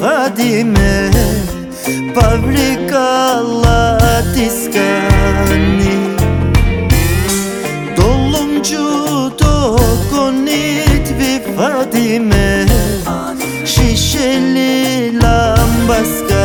Fadime Pavrika tiskani. Dolumcu dokonit vi Fadime Şişeli lambaskani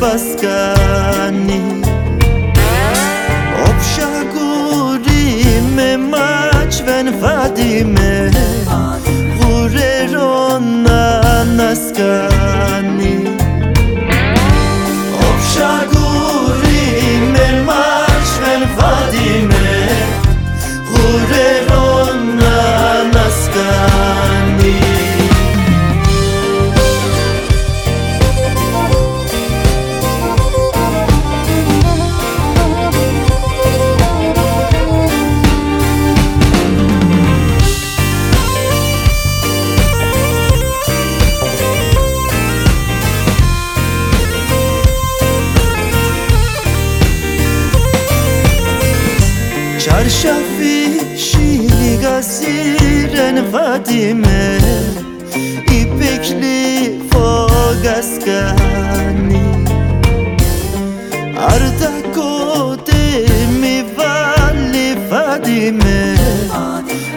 babaskani Opşagurime maçven Fadime Gureron چرشفی شیلی گسیرن فاطمه İpekli fogaskani Arda kote mi vali fadime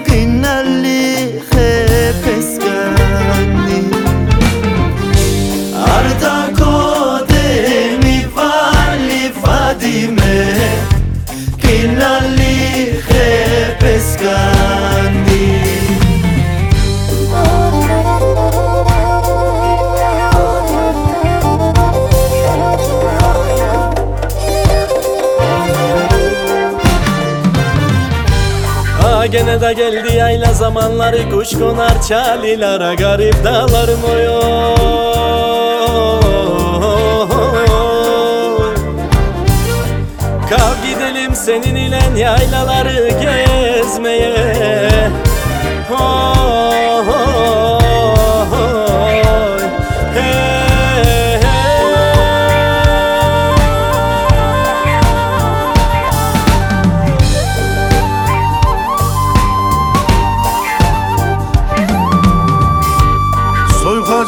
Kinali hepeskani Arda kote mi vali fadime Kinali Gene de geldi yayla zamanları. Kuş konar çalilara Garip dağlarım oy Kalk gidelim senin ile yaylaları. Gezmeye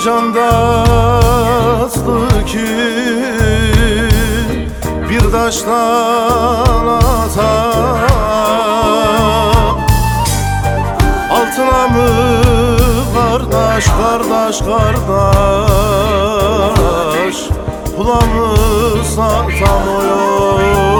Soykacanda aslı ki bir taştan atar Altına mı kardeş kardeş kardeş? Pula mı satam oy